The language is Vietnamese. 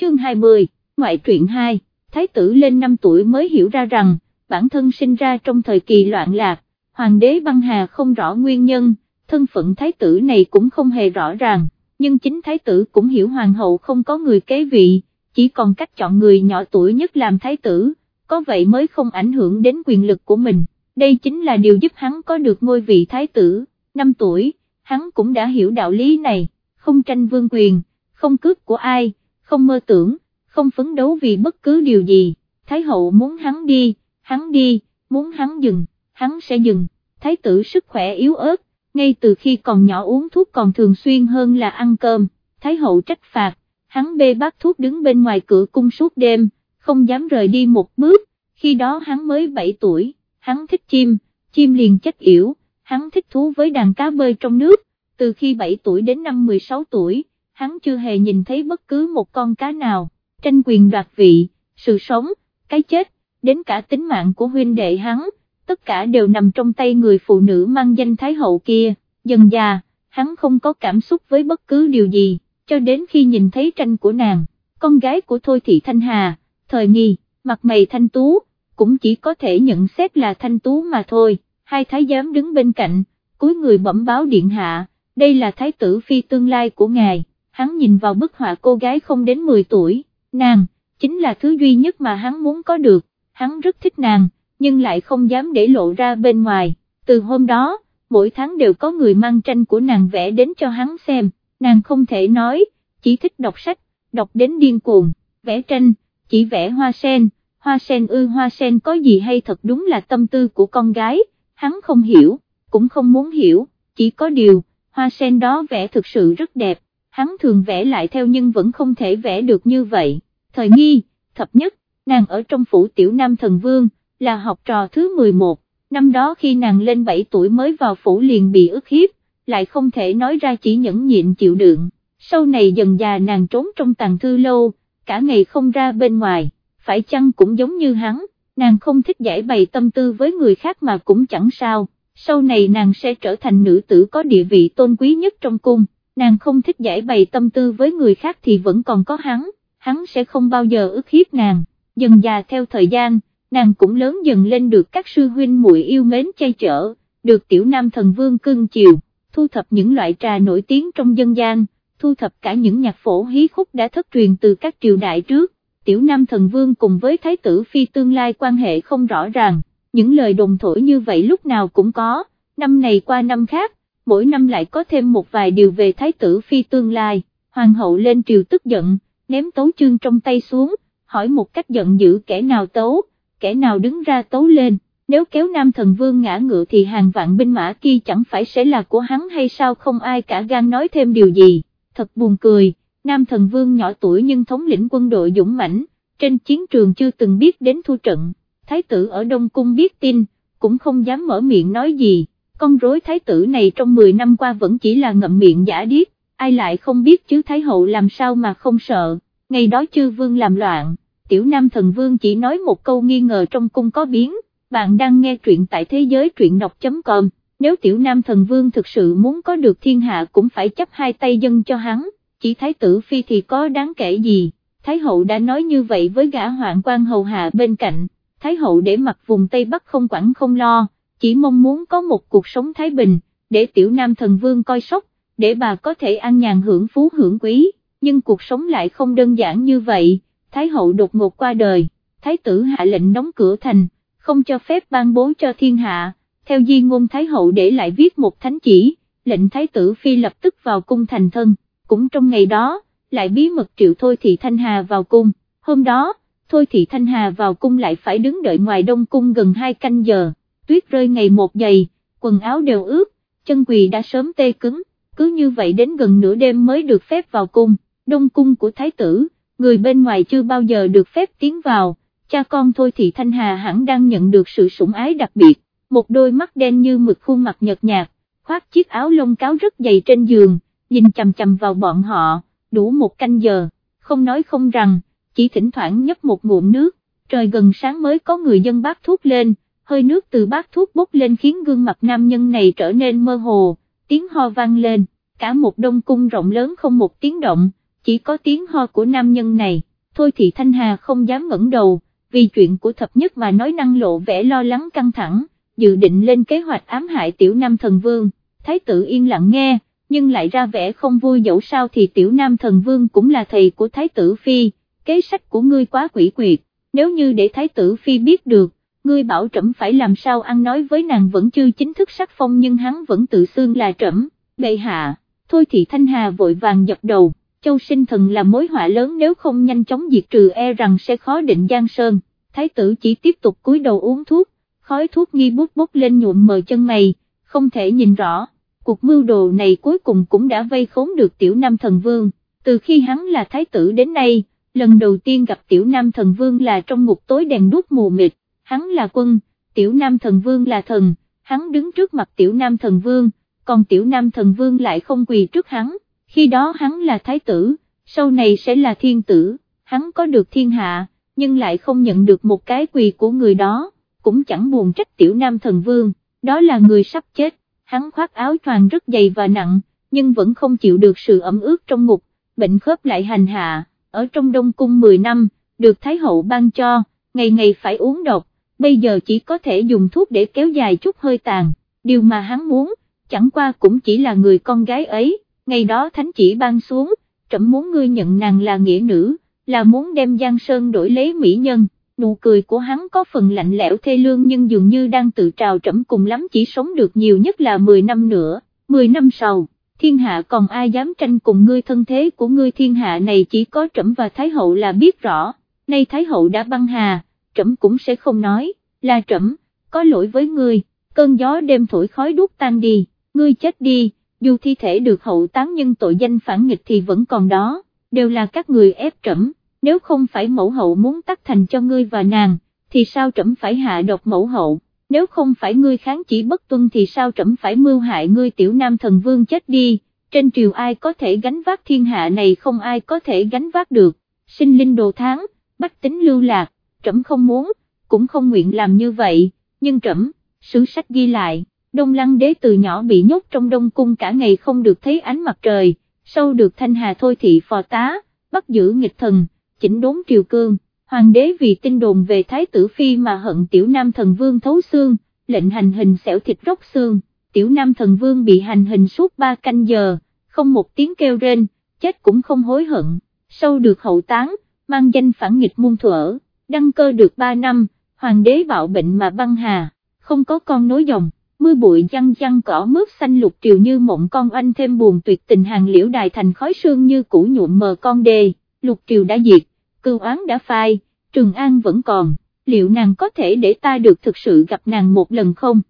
chương 20, ngoại truyện 2, thái tử lên 5 tuổi mới hiểu ra rằng, bản thân sinh ra trong thời kỳ loạn lạc, hoàng đế băng hà không rõ nguyên nhân, thân phận thái tử này cũng không hề rõ ràng, nhưng chính thái tử cũng hiểu hoàng hậu không có người kế vị, chỉ còn cách chọn người nhỏ tuổi nhất làm thái tử, có vậy mới không ảnh hưởng đến quyền lực của mình, đây chính là điều giúp hắn có được ngôi vị thái tử, 5 tuổi, hắn cũng đã hiểu đạo lý này, không tranh vương quyền, không cướp của ai, không mơ tưởng, không phấn đấu vì bất cứ điều gì, thái hậu muốn hắn đi, hắn đi, muốn hắn dừng, hắn sẽ dừng, thái tử sức khỏe yếu ớt, ngay từ khi còn nhỏ uống thuốc còn thường xuyên hơn là ăn cơm, thái hậu trách phạt, hắn bê bát thuốc đứng bên ngoài cửa cung suốt đêm, không dám rời đi một bước, khi đó hắn mới 7 tuổi, hắn thích chim, chim liền chất yểu, hắn thích thú với đàn cá bơi trong nước, từ khi 7 tuổi đến năm 16 tuổi, hắn chưa hề nhìn thấy bất cứ một con cá nào, tranh quyền đoạt vị, sự sống, cái chết, đến cả tính mạng của huynh đệ hắn, tất cả đều nằm trong tay người phụ nữ mang danh Thái Hậu kia, dần già, hắn không có cảm xúc với bất cứ điều gì, cho đến khi nhìn thấy tranh của nàng, con gái của Thôi Thị Thanh Hà, thời nghi, mặt mày thanh tú, cũng chỉ có thể nhận xét là thanh tú mà thôi, hai thái giám đứng bên cạnh, cuối người bẩm báo điện hạ, đây là thái tử phi tương lai của ngài, hắn nhìn vào bức họa cô gái không đến 10 tuổi, nàng, chính là thứ duy nhất mà hắn muốn có được, hắn rất thích nàng, nhưng lại không dám để lộ ra bên ngoài, từ hôm đó, mỗi tháng đều có người mang tranh của nàng vẽ đến cho hắn xem, nàng không thể nói, chỉ thích đọc sách, đọc đến điên cuồng, vẽ tranh, chỉ vẽ hoa sen, hoa sen ư hoa sen có gì hay thật đúng là tâm tư của con gái, hắn không hiểu, cũng không muốn hiểu, chỉ có điều, hoa sen đó vẽ thực sự rất đẹp, hắn thường vẽ lại theo nhưng vẫn không thể vẽ được như vậy, thời nghi, thập nhất, nàng ở trong phủ tiểu nam thần vương, là học trò thứ 11, năm đó khi nàng lên 7 tuổi mới vào phủ liền bị ức hiếp, lại không thể nói ra chỉ nhẫn nhịn chịu đựng, sau này dần già nàng trốn trong tàng thư lâu, cả ngày không ra bên ngoài, phải chăng cũng giống như hắn, nàng không thích giải bày tâm tư với người khác mà cũng chẳng sao, sau này nàng sẽ trở thành nữ tử có địa vị tôn quý nhất trong cung, nàng không thích giải bày tâm tư với người khác thì vẫn còn có hắn, hắn sẽ không bao giờ ức hiếp nàng, dần già theo thời gian, nàng cũng lớn dần lên được các sư huynh muội yêu mến chay chở, được tiểu nam thần vương cưng chiều, thu thập những loại trà nổi tiếng trong dân gian, thu thập cả những nhạc phổ hí khúc đã thất truyền từ các triều đại trước, tiểu nam thần vương cùng với thái tử phi tương lai quan hệ không rõ ràng, những lời đồn thổi như vậy lúc nào cũng có, năm này qua năm khác, mỗi năm lại có thêm một vài điều về thái tử phi tương lai, hoàng hậu lên triều tức giận, ném tấu chương trong tay xuống, hỏi một cách giận dữ kẻ nào tấu, kẻ nào đứng ra tấu lên, nếu kéo nam thần vương ngã ngựa thì hàng vạn binh mã kia chẳng phải sẽ là của hắn hay sao không ai cả gan nói thêm điều gì, thật buồn cười, nam thần vương nhỏ tuổi nhưng thống lĩnh quân đội dũng mãnh, trên chiến trường chưa từng biết đến thu trận, thái tử ở Đông Cung biết tin, cũng không dám mở miệng nói gì, con rối thái tử này trong 10 năm qua vẫn chỉ là ngậm miệng giả điếc, ai lại không biết chứ thái hậu làm sao mà không sợ, ngày đó chư vương làm loạn tiểu nam thần vương chỉ nói một câu nghi ngờ trong cung có biến, bạn đang nghe truyện tại thế giới truyện đọc.com, nếu tiểu nam thần vương thực sự muốn có được thiên hạ cũng phải chấp hai tay dân cho hắn, chỉ thái tử phi thì có đáng kể gì, thái hậu đã nói như vậy với gã hoạn quan hầu hạ bên cạnh, thái hậu để mặt vùng Tây Bắc không quản không lo, chỉ mong muốn có một cuộc sống thái bình, để tiểu nam thần vương coi sóc, để bà có thể an nhàn hưởng phú hưởng quý, nhưng cuộc sống lại không đơn giản như vậy. Thái hậu đột ngột qua đời, Thái tử hạ lệnh đóng cửa thành, không cho phép ban bố cho thiên hạ, theo di ngôn Thái hậu để lại viết một thánh chỉ, lệnh Thái tử Phi lập tức vào cung thành thân, cũng trong ngày đó, lại bí mật triệu Thôi Thị Thanh Hà vào cung, hôm đó, Thôi Thị Thanh Hà vào cung lại phải đứng đợi ngoài đông cung gần hai canh giờ, tuyết rơi ngày một dày, quần áo đều ướt, chân quỳ đã sớm tê cứng, cứ như vậy đến gần nửa đêm mới được phép vào cung, đông cung của Thái tử người bên ngoài chưa bao giờ được phép tiến vào, cha con thôi thì Thanh Hà hẳn đang nhận được sự sủng ái đặc biệt, một đôi mắt đen như mực khuôn mặt nhợt nhạt, khoác chiếc áo lông cáo rất dày trên giường, nhìn chầm chầm vào bọn họ, đủ một canh giờ, không nói không rằng, chỉ thỉnh thoảng nhấp một ngụm nước, trời gần sáng mới có người dân bác thuốc lên, hơi nước từ bát thuốc bốc lên khiến gương mặt nam nhân này trở nên mơ hồ, tiếng ho vang lên, cả một đông cung rộng lớn không một tiếng động chỉ có tiếng ho của nam nhân này, thôi thì Thanh Hà không dám ngẩng đầu, vì chuyện của thập nhất mà nói năng lộ vẻ lo lắng căng thẳng, dự định lên kế hoạch ám hại tiểu nam thần vương, thái tử yên lặng nghe, nhưng lại ra vẻ không vui dẫu sao thì tiểu nam thần vương cũng là thầy của thái tử phi, kế sách của ngươi quá quỷ quyệt, nếu như để thái tử phi biết được, ngươi bảo trẫm phải làm sao ăn nói với nàng vẫn chưa chính thức sắc phong nhưng hắn vẫn tự xưng là trẫm, bệ hạ, thôi thì thanh hà vội vàng dập đầu, châu sinh thần là mối họa lớn nếu không nhanh chóng diệt trừ e rằng sẽ khó định giang sơn, thái tử chỉ tiếp tục cúi đầu uống thuốc, khói thuốc nghi bút bút lên nhuộm mờ chân mày, không thể nhìn rõ, cuộc mưu đồ này cuối cùng cũng đã vây khốn được tiểu nam thần vương, từ khi hắn là thái tử đến nay, lần đầu tiên gặp tiểu nam thần vương là trong ngục tối đèn đuốc mù mịt, hắn là quân, tiểu nam thần vương là thần, hắn đứng trước mặt tiểu nam thần vương, còn tiểu nam thần vương lại không quỳ trước hắn, khi đó hắn là thái tử, sau này sẽ là thiên tử, hắn có được thiên hạ, nhưng lại không nhận được một cái quỳ của người đó, cũng chẳng buồn trách tiểu nam thần vương, đó là người sắp chết, hắn khoác áo choàng rất dày và nặng, nhưng vẫn không chịu được sự ẩm ướt trong ngục, bệnh khớp lại hành hạ, ở trong đông cung 10 năm, được Thái hậu ban cho, ngày ngày phải uống độc, bây giờ chỉ có thể dùng thuốc để kéo dài chút hơi tàn, điều mà hắn muốn, chẳng qua cũng chỉ là người con gái ấy, ngày đó thánh chỉ ban xuống, trẫm muốn ngươi nhận nàng là nghĩa nữ, là muốn đem Giang Sơn đổi lấy mỹ nhân, nụ cười của hắn có phần lạnh lẽo thê lương nhưng dường như đang tự trào trẫm cùng lắm chỉ sống được nhiều nhất là 10 năm nữa, 10 năm sau. Thiên hạ còn ai dám tranh cùng ngươi thân thế của ngươi? Thiên hạ này chỉ có trẫm và Thái hậu là biết rõ, nay Thái hậu đã băng hà, trẫm cũng sẽ không nói, là trẫm, có lỗi với ngươi, cơn gió đêm thổi khói đuốc tan đi, ngươi chết đi, dù thi thể được hậu tán nhưng tội danh phản nghịch thì vẫn còn đó, đều là các người ép trẫm nếu không phải mẫu hậu muốn tắt thành cho ngươi và nàng, thì sao trẫm phải hạ độc mẫu hậu, nếu không phải ngươi kháng chỉ bất tuân thì sao trẫm phải mưu hại ngươi tiểu nam thần vương chết đi, trên triều ai có thể gánh vác thiên hạ này không ai có thể gánh vác được, sinh linh đồ tháng, bách tính lưu lạc, trẫm không muốn, cũng không nguyện làm như vậy, nhưng trẫm, sử sách ghi lại, đông lăng đế từ nhỏ bị nhốt trong đông cung cả ngày không được thấy ánh mặt trời, sau được thanh hà thôi thị phò tá, bắt giữ nghịch thần chỉnh đốn triều cương, hoàng đế vì tin đồn về thái tử phi mà hận tiểu nam thần vương thấu xương, lệnh hành hình xẻo thịt róc xương, tiểu nam thần vương bị hành hình suốt ba canh giờ, không một tiếng kêu rên, chết cũng không hối hận, sau được hậu táng, mang danh phản nghịch muôn thuở, đăng cơ được ba năm, hoàng đế bạo bệnh mà băng hà, không có con nối dòng. Mưa bụi chăng chăng cỏ mướp xanh lục triều như mộng con anh thêm buồn tuyệt tình hàng liễu đài thành khói sương như cũ nhuộm mờ con đê, lục triều đã diệt, cưu oán đã phai, Trường An vẫn còn, liệu nàng có thể để ta được thực sự gặp nàng một lần không?